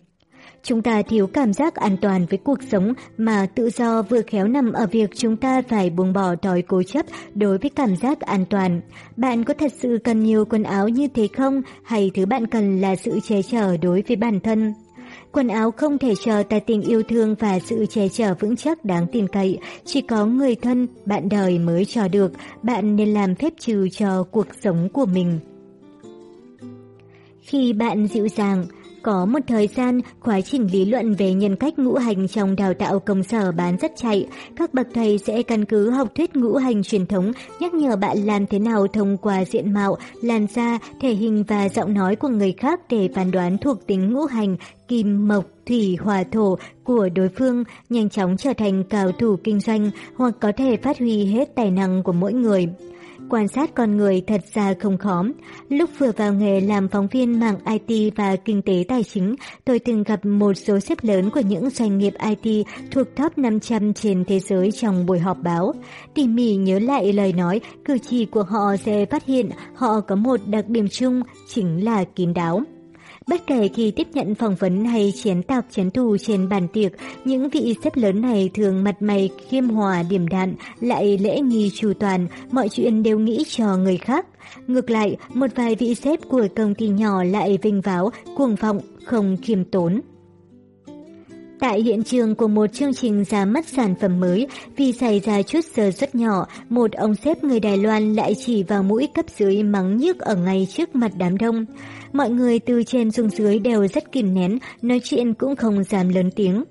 Chúng ta thiếu cảm giác an toàn với cuộc sống mà tự do vừa khéo nằm ở việc chúng ta phải buông bỏ thói cố chấp đối với cảm giác an toàn. Bạn có thật sự cần nhiều quần áo như thế không hay thứ bạn cần là sự che chở đối với bản thân? Quần áo không thể chờ ta tình yêu thương và sự che chở vững chắc đáng tin cậy. Chỉ có người thân, bạn đời mới cho được. Bạn nên làm phép trừ cho cuộc sống của mình. Khi bạn dịu dàng, có một thời gian, quá trình lý luận về nhân cách ngũ hành trong đào tạo công sở bán rất chạy. Các bậc thầy sẽ căn cứ học thuyết ngũ hành truyền thống nhắc nhở bạn làm thế nào thông qua diện mạo, làn da, thể hình và giọng nói của người khác để phán đoán thuộc tính ngũ hành, kim, mộc, thủy, hỏa, thổ của đối phương, nhanh chóng trở thành cao thủ kinh doanh hoặc có thể phát huy hết tài năng của mỗi người. Quan sát con người thật ra không khó. Lúc vừa vào nghề làm phóng viên mạng IT và kinh tế tài chính, tôi từng gặp một số xếp lớn của những doanh nghiệp IT thuộc top 500 trên thế giới trong buổi họp báo. Tỉ mỉ nhớ lại lời nói, cử chỉ của họ sẽ phát hiện họ có một đặc điểm chung, chính là kín đáo. Bất kể khi tiếp nhận phỏng vấn hay chiến tạc chiến thù trên bàn tiệc, những vị xếp lớn này thường mặt mày khiêm hòa điểm đạm, lại lễ nghi chu toàn, mọi chuyện đều nghĩ cho người khác. Ngược lại, một vài vị xếp của công ty nhỏ lại vinh váo, cuồng vọng, không khiêm tốn. Tại hiện trường của một chương trình ra mắt sản phẩm mới, vì xảy ra chút sơ rất nhỏ, một ông sếp người Đài Loan lại chỉ vào mũi cấp dưới mắng nhức ở ngay trước mặt đám đông. Mọi người từ trên xuống dưới đều rất kìm nén, nói chuyện cũng không dám lớn tiếng.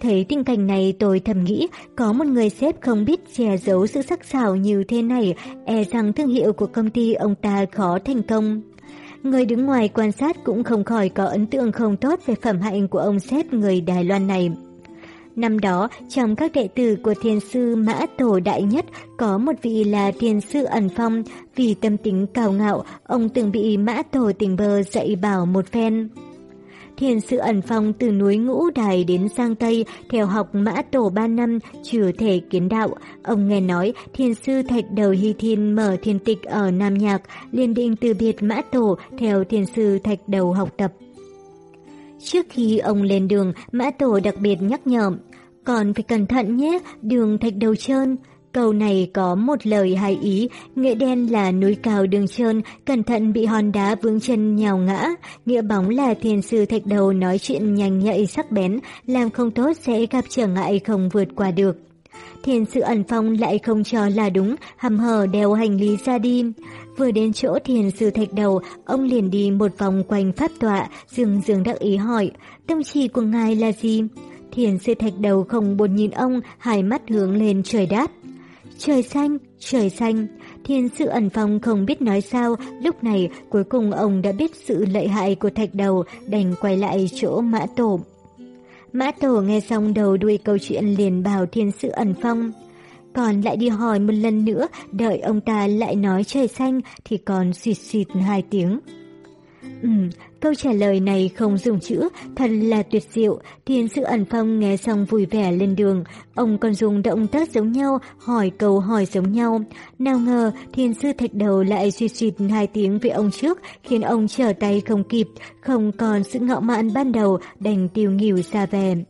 Thấy tình cảnh này tôi thầm nghĩ, có một người sếp không biết che giấu sự sắc sảo như thế này, e rằng thương hiệu của công ty ông ta khó thành công. Người đứng ngoài quan sát cũng không khỏi có ấn tượng không tốt về phẩm hạnh của ông sếp người Đài Loan này. Năm đó, trong các đệ tử của thiền sư Mã Tổ Đại Nhất có một vị là thiền sư ẩn phong. Vì tâm tính cao ngạo, ông từng bị Mã Tổ tình bơ dạy bảo một phen. Thiền sư ẩn phong từ núi Ngũ Đài đến Giang Tây theo học mã tổ ba năm chưa thể kiến đạo. Ông nghe nói thiền sư Thạch Đầu Hy Thiên mở thiền tịch ở Nam Nhạc, liền định từ biệt mã tổ theo thiền sư Thạch Đầu học tập. Trước khi ông lên đường, mã tổ đặc biệt nhắc nhở, còn phải cẩn thận nhé, đường Thạch Đầu trơn. Câu này có một lời hài ý, nghĩa đen là núi cao đường trơn, cẩn thận bị hòn đá vướng chân nhào ngã. Nghĩa bóng là thiền sư thạch đầu nói chuyện nhanh nhạy sắc bén, làm không tốt sẽ gặp trở ngại không vượt qua được. Thiền sư ẩn phong lại không cho là đúng, hầm hở đeo hành lý ra đi. Vừa đến chỗ thiền sư thạch đầu, ông liền đi một vòng quanh pháp tọa, dường dường đắc ý hỏi, tâm trí của ngài là gì? Thiền sư thạch đầu không buồn nhìn ông, hai mắt hướng lên trời đát Trời xanh, trời xanh, thiên sự ẩn phong không biết nói sao, lúc này cuối cùng ông đã biết sự lợi hại của thạch đầu, đành quay lại chỗ mã tổ. Mã tổ nghe xong đầu đuôi câu chuyện liền bảo thiên sự ẩn phong. Còn lại đi hỏi một lần nữa, đợi ông ta lại nói trời xanh thì còn xịt xịt hai tiếng. Ừ, câu trả lời này không dùng chữ, thật là tuyệt diệu. Thiên sự ẩn phong nghe xong vui vẻ lên đường. Ông còn dùng động tác giống nhau, hỏi câu hỏi giống nhau. Nào ngờ, thiên sư thạch đầu lại suy suy hai tiếng với ông trước, khiến ông trở tay không kịp, không còn sự ngạo mạn ban đầu, đành tiêu nghỉu xa về.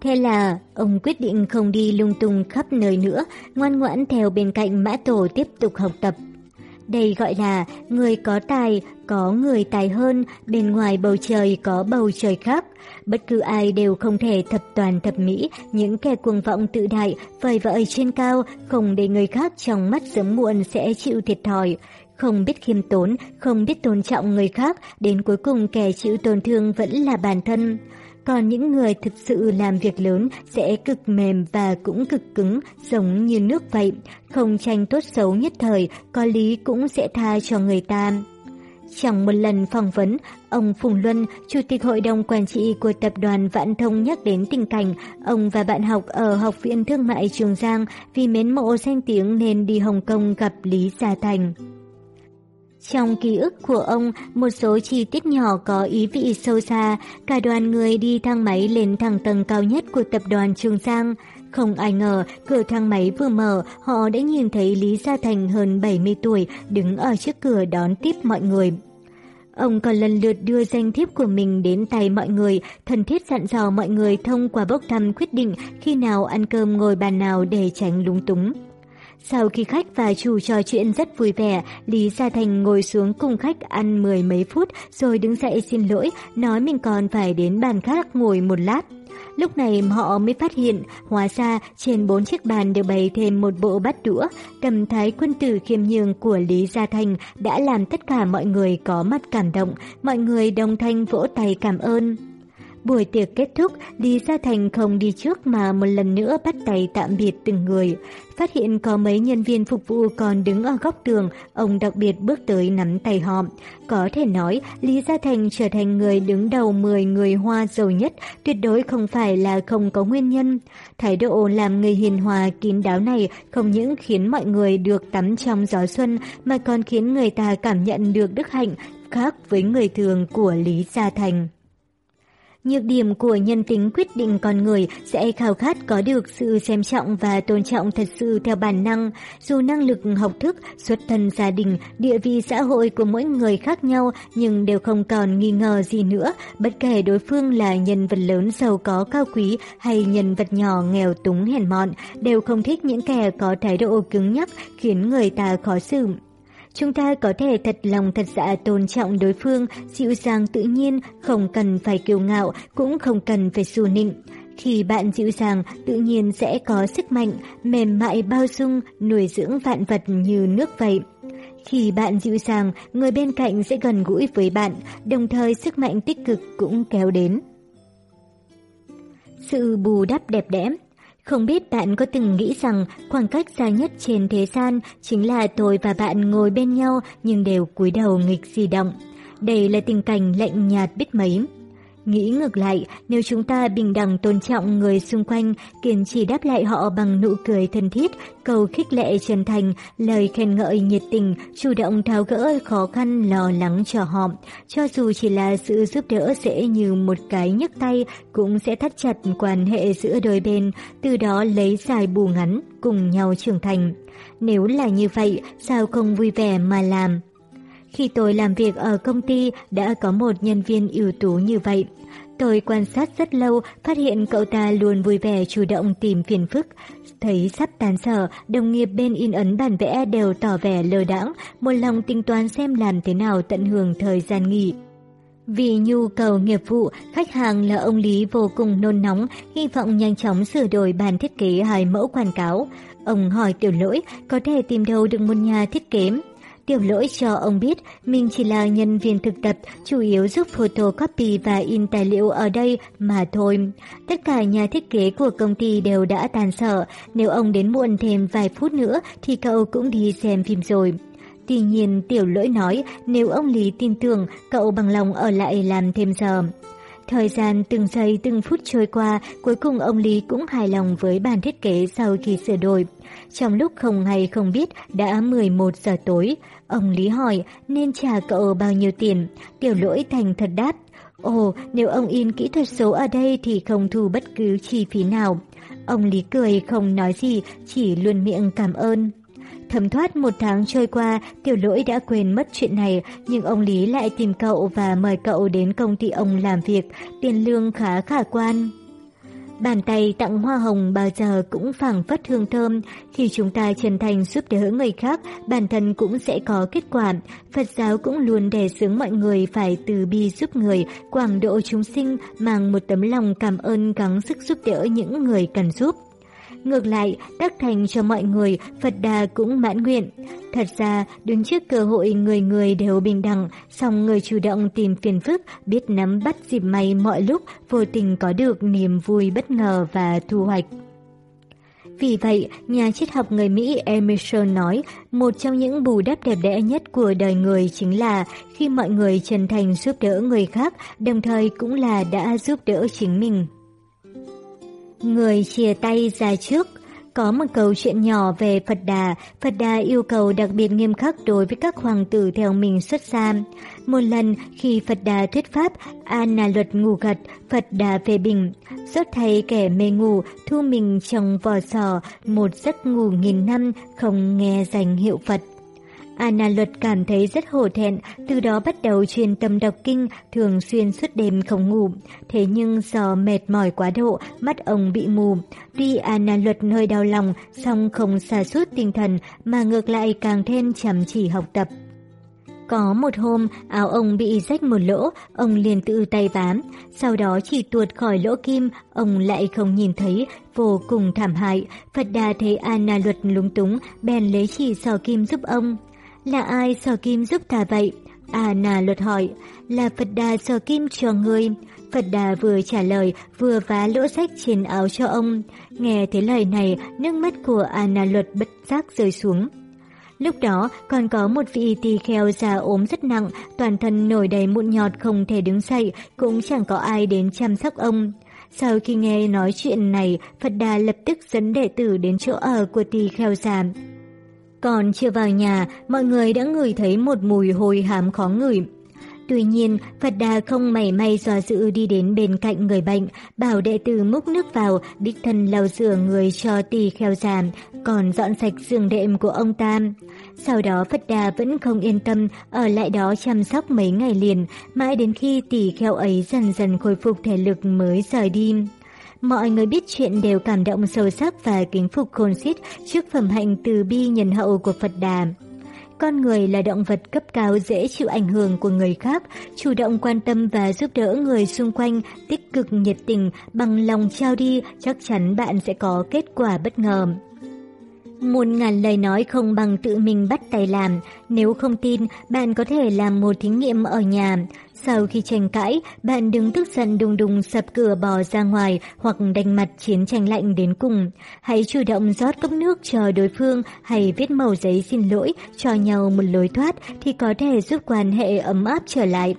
Thế là, ông quyết định không đi lung tung khắp nơi nữa, ngoan ngoãn theo bên cạnh mã tổ tiếp tục học tập. Đây gọi là người có tài, có người tài hơn, bên ngoài bầu trời có bầu trời khác. Bất cứ ai đều không thể thập toàn thập mỹ, những kẻ cuồng vọng tự đại, vời vợi trên cao, không để người khác trong mắt sớm muộn sẽ chịu thiệt thòi. Không biết khiêm tốn, không biết tôn trọng người khác, đến cuối cùng kẻ chịu tổn thương vẫn là bản thân. Còn những người thực sự làm việc lớn sẽ cực mềm và cũng cực cứng, giống như nước vậy. Không tranh tốt xấu nhất thời, có lý cũng sẽ tha cho người ta. Trong một lần phỏng vấn, ông Phùng Luân, Chủ tịch Hội đồng Quản trị của Tập đoàn Vạn Thông nhắc đến tình cảnh ông và bạn học ở Học viện Thương mại Trường Giang vì mến mộ danh tiếng nên đi Hồng Kông gặp Lý Gia Thành. Trong ký ức của ông, một số chi tiết nhỏ có ý vị sâu xa, cả đoàn người đi thang máy lên thang tầng cao nhất của tập đoàn Trường Giang. Không ai ngờ, cửa thang máy vừa mở, họ đã nhìn thấy Lý Gia Thành hơn 70 tuổi đứng ở trước cửa đón tiếp mọi người. Ông còn lần lượt đưa danh thiếp của mình đến tay mọi người, thân thiết dặn dò mọi người thông qua bốc thăm quyết định khi nào ăn cơm ngồi bàn nào để tránh lúng túng. Sau khi khách và chủ trò chuyện rất vui vẻ, Lý Gia Thành ngồi xuống cùng khách ăn mười mấy phút rồi đứng dậy xin lỗi, nói mình còn phải đến bàn khác ngồi một lát. Lúc này họ mới phát hiện, hóa ra trên bốn chiếc bàn đều bày thêm một bộ bát đũa. cầm thái quân tử khiêm nhường của Lý Gia Thành đã làm tất cả mọi người có mắt cảm động, mọi người đồng thanh vỗ tay cảm ơn. Buổi tiệc kết thúc, Lý Gia Thành không đi trước mà một lần nữa bắt tay tạm biệt từng người. Phát hiện có mấy nhân viên phục vụ còn đứng ở góc tường, ông đặc biệt bước tới nắm tay họ. Có thể nói, Lý Gia Thành trở thành người đứng đầu 10 người Hoa giàu nhất, tuyệt đối không phải là không có nguyên nhân. Thái độ làm người hiền hòa kín đáo này không những khiến mọi người được tắm trong gió xuân, mà còn khiến người ta cảm nhận được đức hạnh khác với người thường của Lý Gia Thành. Nhược điểm của nhân tính quyết định con người sẽ khao khát có được sự xem trọng và tôn trọng thật sự theo bản năng. Dù năng lực học thức, xuất thân gia đình, địa vị xã hội của mỗi người khác nhau nhưng đều không còn nghi ngờ gì nữa, bất kể đối phương là nhân vật lớn giàu có cao quý hay nhân vật nhỏ nghèo túng hèn mọn, đều không thích những kẻ có thái độ cứng nhắc khiến người ta khó xử. Chúng ta có thể thật lòng thật dạ tôn trọng đối phương, dịu dàng tự nhiên, không cần phải kiêu ngạo, cũng không cần phải xù nịnh. Khi bạn dịu dàng, tự nhiên sẽ có sức mạnh, mềm mại bao dung, nuôi dưỡng vạn vật như nước vậy. Khi bạn dịu dàng, người bên cạnh sẽ gần gũi với bạn, đồng thời sức mạnh tích cực cũng kéo đến. Sự bù đắp đẹp đẽ không biết bạn có từng nghĩ rằng khoảng cách xa nhất trên thế gian chính là tôi và bạn ngồi bên nhau nhưng đều cúi đầu nghịch di động. Đây là tình cảnh lạnh nhạt biết mấy. Nghĩ ngược lại, nếu chúng ta bình đẳng tôn trọng người xung quanh, kiên trì đáp lại họ bằng nụ cười thân thiết, cầu khích lệ chân thành, lời khen ngợi nhiệt tình, chủ động tháo gỡ khó khăn lo lắng cho họ, cho dù chỉ là sự giúp đỡ dễ như một cái nhấc tay, cũng sẽ thắt chặt quan hệ giữa đôi bên, từ đó lấy dài bù ngắn, cùng nhau trưởng thành. Nếu là như vậy, sao không vui vẻ mà làm? Khi tôi làm việc ở công ty đã có một nhân viên ưu tú như vậy. Tôi quan sát rất lâu, phát hiện cậu ta luôn vui vẻ chủ động tìm phiền phức. Thấy sắp tàn sở, đồng nghiệp bên in ấn bản vẽ đều tỏ vẻ lơ đãng, một lòng tính toán xem làm thế nào tận hưởng thời gian nghỉ. Vì nhu cầu nghiệp vụ, khách hàng là ông Lý vô cùng nôn nóng, hy vọng nhanh chóng sửa đổi bản thiết kế hai mẫu quảng cáo. Ông hỏi tiểu lỗi có thể tìm đâu được một nhà thiết kế. Tiểu lỗi cho ông biết mình chỉ là nhân viên thực tập, chủ yếu giúp photocopy và in tài liệu ở đây mà thôi. Tất cả nhà thiết kế của công ty đều đã tàn sở, nếu ông đến muộn thêm vài phút nữa thì cậu cũng đi xem phim rồi. Tuy nhiên tiểu lỗi nói nếu ông Lý tin tưởng cậu bằng lòng ở lại làm thêm giờ. Thời gian từng giây từng phút trôi qua, cuối cùng ông Lý cũng hài lòng với bản thiết kế sau khi sửa đổi. Trong lúc không hay không biết đã 11 giờ tối, ông Lý hỏi nên trả cậu bao nhiêu tiền. Tiểu lỗi thành thật đáp. Ồ, nếu ông in kỹ thuật số ở đây thì không thu bất cứ chi phí nào. Ông Lý cười không nói gì, chỉ luôn miệng cảm ơn. Thấm thoát một tháng trôi qua, tiểu lỗi đã quên mất chuyện này, nhưng ông Lý lại tìm cậu và mời cậu đến công ty ông làm việc, tiền lương khá khả quan. Bàn tay tặng hoa hồng bao giờ cũng phảng phất hương thơm. Khi chúng ta chân thành giúp đỡ người khác, bản thân cũng sẽ có kết quả. Phật giáo cũng luôn đề xướng mọi người phải từ bi giúp người, quảng độ chúng sinh, mang một tấm lòng cảm ơn gắng sức giúp đỡ những người cần giúp. Ngược lại, đắc thành cho mọi người, Phật Đà cũng mãn nguyện. Thật ra, đứng trước cơ hội người người đều bình đẳng, song người chủ động tìm phiền phức, biết nắm bắt dịp may mọi lúc, vô tình có được niềm vui bất ngờ và thu hoạch. Vì vậy, nhà triết học người Mỹ Emerson nói, một trong những bù đắp đẹp đẽ nhất của đời người chính là khi mọi người chân thành giúp đỡ người khác, đồng thời cũng là đã giúp đỡ chính mình. Người chia tay ra trước có một câu chuyện nhỏ về Phật Đà, Phật Đà yêu cầu đặc biệt nghiêm khắc đối với các hoàng tử theo mình xuất gia. Một lần khi Phật Đà thuyết pháp, an là luật ngủ gật, Phật Đà phê bình, rốt thay kẻ mê ngủ, thu mình trong vò sò, một giấc ngủ nghìn năm, không nghe danh hiệu Phật. Anna Luật cảm thấy rất hổ thẹn, từ đó bắt đầu chuyên tâm đọc kinh, thường xuyên suốt đêm không ngủ. Thế nhưng do mệt mỏi quá độ, mắt ông bị mù. Tuy Anna Luật hơi đau lòng, song không xa suốt tinh thần mà ngược lại càng thêm chăm chỉ học tập. Có một hôm, áo ông bị rách một lỗ, ông liền tự tay vám. Sau đó chỉ tuột khỏi lỗ kim, ông lại không nhìn thấy, vô cùng thảm hại. Phật Đà thấy Anna luật lúng túng, bèn lấy chỉ sò kim giúp ông. Là ai sở kim giúp ta vậy? À, Anna luật hỏi, là Phật Đà sở kim cho người. Phật Đà vừa trả lời, vừa vá lỗ sách trên áo cho ông. Nghe thấy lời này, nước mắt của Anna luật bất giác rơi xuống. Lúc đó còn có một vị tỳ kheo già ốm rất nặng, toàn thân nổi đầy mụn nhọt không thể đứng dậy, cũng chẳng có ai đến chăm sóc ông. Sau khi nghe nói chuyện này, Phật Đà lập tức dẫn đệ tử đến chỗ ở của tỳ kheo già. Còn chưa vào nhà, mọi người đã ngửi thấy một mùi hôi hám khó ngửi. Tuy nhiên, Phật Đà không mảy may do dự đi đến bên cạnh người bệnh, bảo đệ tử múc nước vào, đích thân lau rửa người cho tỳ kheo giảm, còn dọn sạch giường đệm của ông Tam. Sau đó Phật Đà vẫn không yên tâm, ở lại đó chăm sóc mấy ngày liền, mãi đến khi tỳ kheo ấy dần dần khôi phục thể lực mới rời đi. Mọi người biết chuyện đều cảm động sâu sắc và kính phục khôn xiết trước phẩm hạnh từ bi nhân hậu của Phật Đà. Con người là động vật cấp cao dễ chịu ảnh hưởng của người khác, chủ động quan tâm và giúp đỡ người xung quanh, tích cực nhiệt tình, bằng lòng trao đi, chắc chắn bạn sẽ có kết quả bất ngờ. Một ngàn lời nói không bằng tự mình bắt tay làm. Nếu không tin, bạn có thể làm một thí nghiệm ở nhà. Sau khi tranh cãi, bạn đừng tức giận đùng đùng sập cửa bò ra ngoài hoặc đánh mặt chiến tranh lạnh đến cùng. Hãy chủ động rót cốc nước cho đối phương hay viết màu giấy xin lỗi cho nhau một lối thoát thì có thể giúp quan hệ ấm áp trở lại.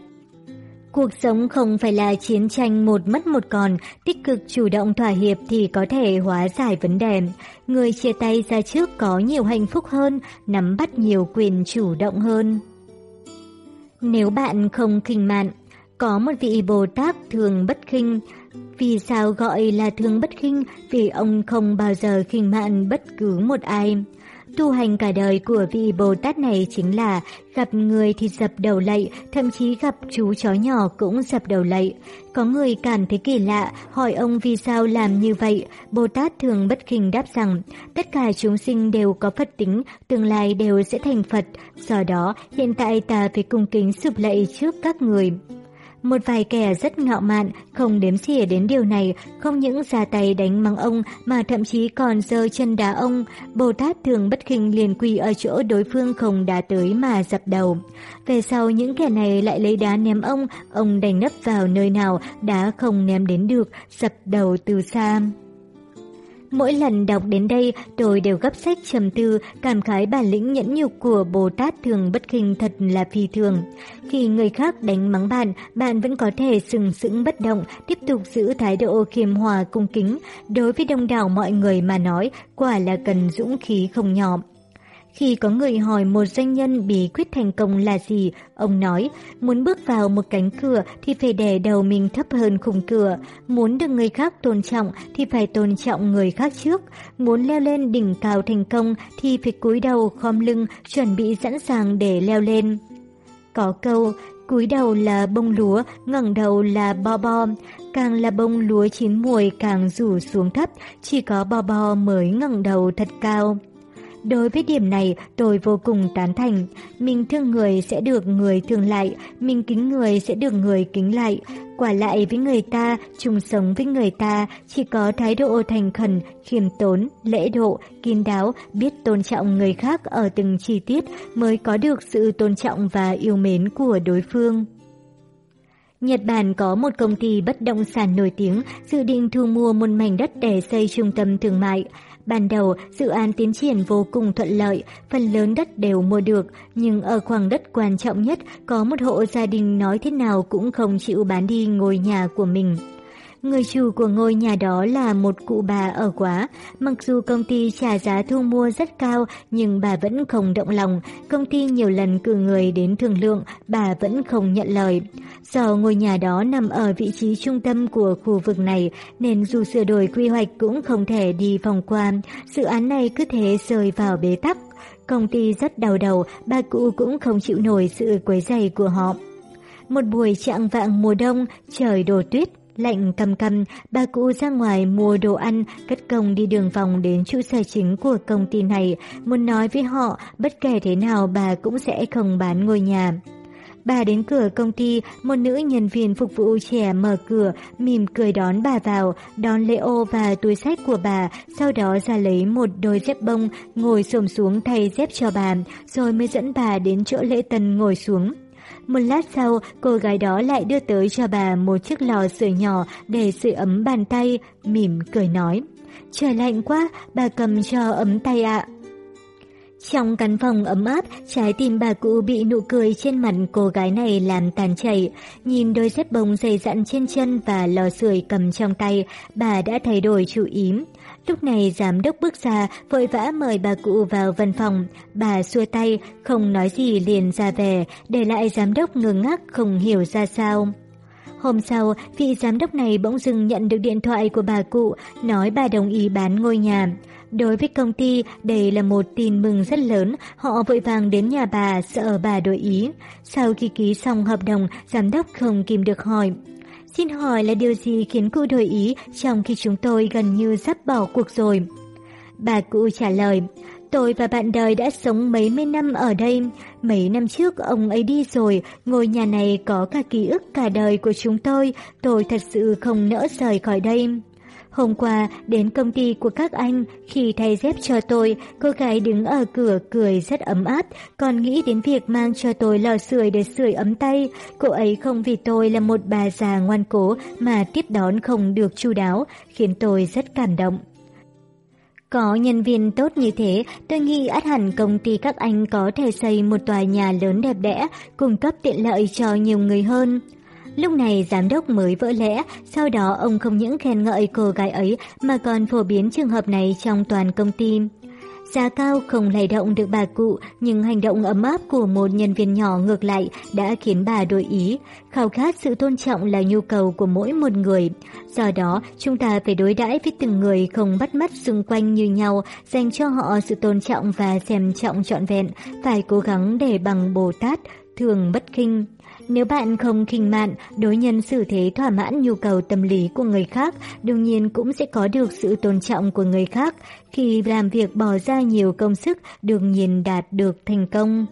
Cuộc sống không phải là chiến tranh một mất một còn, tích cực chủ động thỏa hiệp thì có thể hóa giải vấn đề. Người chia tay ra trước có nhiều hạnh phúc hơn, nắm bắt nhiều quyền chủ động hơn. Nếu bạn không khinh mạn, có một vị Bồ Tát thường bất khinh. Vì sao gọi là thường bất khinh? Vì ông không bao giờ khinh mạn bất cứ một ai. Tu hành cả đời của vị Bồ Tát này chính là gặp người thì dập đầu lạy, thậm chí gặp chú chó nhỏ cũng dập đầu lạy. Có người cảm thấy kỳ lạ, hỏi ông vì sao làm như vậy. Bồ Tát thường bất khinh đáp rằng, tất cả chúng sinh đều có Phật tính, tương lai đều sẽ thành Phật. Do đó, hiện tại ta phải cung kính sụp lạy trước các người. Một vài kẻ rất ngạo mạn, không đếm xỉa đến điều này, không những ra tay đánh mắng ông mà thậm chí còn giơ chân đá ông. Bồ Tát thường bất khinh liền quỳ ở chỗ đối phương không đá tới mà dập đầu. Về sau những kẻ này lại lấy đá ném ông, ông đành nấp vào nơi nào đá không ném đến được, dập đầu từ xa. Mỗi lần đọc đến đây, tôi đều gấp sách trầm tư, cảm khái bản lĩnh nhẫn nhục của Bồ Tát thường bất khinh thật là phi thường. Khi người khác đánh mắng bạn, bạn vẫn có thể sừng sững bất động, tiếp tục giữ thái độ khiêm hòa cung kính. Đối với đông đảo mọi người mà nói, quả là cần dũng khí không nhỏ. Khi có người hỏi một doanh nhân bí quyết thành công là gì, ông nói, muốn bước vào một cánh cửa thì phải để đầu mình thấp hơn khung cửa, muốn được người khác tôn trọng thì phải tôn trọng người khác trước, muốn leo lên đỉnh cao thành công thì phải cúi đầu khom lưng, chuẩn bị sẵn sàng để leo lên. Có câu, cúi đầu là bông lúa, ngẩng đầu là bo bo, càng là bông lúa chín mùi càng rủ xuống thấp, chỉ có bo bo mới ngẩng đầu thật cao. Đối với điểm này, tôi vô cùng tán thành. Mình thương người sẽ được người thương lại, mình kính người sẽ được người kính lại. Quả lại với người ta, chung sống với người ta, chỉ có thái độ thành khẩn, khiêm tốn, lễ độ, kín đáo, biết tôn trọng người khác ở từng chi tiết mới có được sự tôn trọng và yêu mến của đối phương. Nhật Bản có một công ty bất động sản nổi tiếng dự định thu mua một mảnh đất để xây trung tâm thương mại. Ban đầu, dự án tiến triển vô cùng thuận lợi, phần lớn đất đều mua được, nhưng ở khoảng đất quan trọng nhất, có một hộ gia đình nói thế nào cũng không chịu bán đi ngôi nhà của mình. Người chủ của ngôi nhà đó là một cụ bà ở quá. Mặc dù công ty trả giá thu mua rất cao, nhưng bà vẫn không động lòng. Công ty nhiều lần cử người đến thương lượng, bà vẫn không nhận lời. Do ngôi nhà đó nằm ở vị trí trung tâm của khu vực này, nên dù sửa đổi quy hoạch cũng không thể đi vòng qua. Dự án này cứ thế rơi vào bế tắc. Công ty rất đau đầu, bà cụ cũng không chịu nổi sự quấy rầy của họ. Một buổi trạng vạng mùa đông, trời đổ tuyết, lạnh cầm cầm, bà cụ ra ngoài mua đồ ăn, cất công đi đường vòng đến trụ sở chính của công ty này, muốn nói với họ bất kể thế nào bà cũng sẽ không bán ngôi nhà. Bà đến cửa công ty, một nữ nhân viên phục vụ trẻ mở cửa, mỉm cười đón bà vào, đón lễ ô và túi sách của bà, sau đó ra lấy một đôi dép bông, ngồi xổm xuống thay dép cho bà, rồi mới dẫn bà đến chỗ lễ tân ngồi xuống. Một lát sau, cô gái đó lại đưa tới cho bà một chiếc lò sưởi nhỏ để sưởi ấm bàn tay, mỉm cười nói. Trời lạnh quá, bà cầm cho ấm tay ạ. Trong căn phòng ấm áp, trái tim bà cụ bị nụ cười trên mặt cô gái này làm tàn chảy. Nhìn đôi dép bông dày dặn trên chân và lò sưởi cầm trong tay, bà đã thay đổi chủ ý. Lúc này giám đốc bước ra, vội vã mời bà cụ vào văn phòng. Bà xua tay, không nói gì liền ra về, để lại giám đốc ngơ ngác không hiểu ra sao. Hôm sau, vị giám đốc này bỗng dưng nhận được điện thoại của bà cụ, nói bà đồng ý bán ngôi nhà. Đối với công ty, đây là một tin mừng rất lớn, họ vội vàng đến nhà bà sợ bà đổi ý. Sau khi ký xong hợp đồng, giám đốc không kìm được hỏi. Xin hỏi là điều gì khiến cô đổi ý trong khi chúng tôi gần như sắp bỏ cuộc rồi? Bà cụ trả lời, tôi và bạn đời đã sống mấy mươi năm ở đây. Mấy năm trước ông ấy đi rồi, ngôi nhà này có cả ký ức cả đời của chúng tôi, tôi thật sự không nỡ rời khỏi đây. Hôm qua, đến công ty của các anh, khi thay dép cho tôi, cô gái đứng ở cửa cười rất ấm áp, còn nghĩ đến việc mang cho tôi lò sưởi để sưởi ấm tay. Cô ấy không vì tôi là một bà già ngoan cố mà tiếp đón không được chu đáo, khiến tôi rất cảm động. Có nhân viên tốt như thế, tôi nghĩ át hẳn công ty các anh có thể xây một tòa nhà lớn đẹp đẽ, cung cấp tiện lợi cho nhiều người hơn. Lúc này giám đốc mới vỡ lẽ, sau đó ông không những khen ngợi cô gái ấy mà còn phổ biến trường hợp này trong toàn công ty. Giá cao không lay động được bà cụ, nhưng hành động ấm áp của một nhân viên nhỏ ngược lại đã khiến bà đổi ý. Khao khát sự tôn trọng là nhu cầu của mỗi một người. Do đó, chúng ta phải đối đãi với từng người không bắt mắt xung quanh như nhau, dành cho họ sự tôn trọng và xem trọng trọn vẹn, phải cố gắng để bằng Bồ Tát, thường bất khinh. Nếu bạn không khinh mạn, đối nhân xử thế thỏa mãn nhu cầu tâm lý của người khác, đương nhiên cũng sẽ có được sự tôn trọng của người khác. Khi làm việc bỏ ra nhiều công sức, đương nhiên đạt được thành công.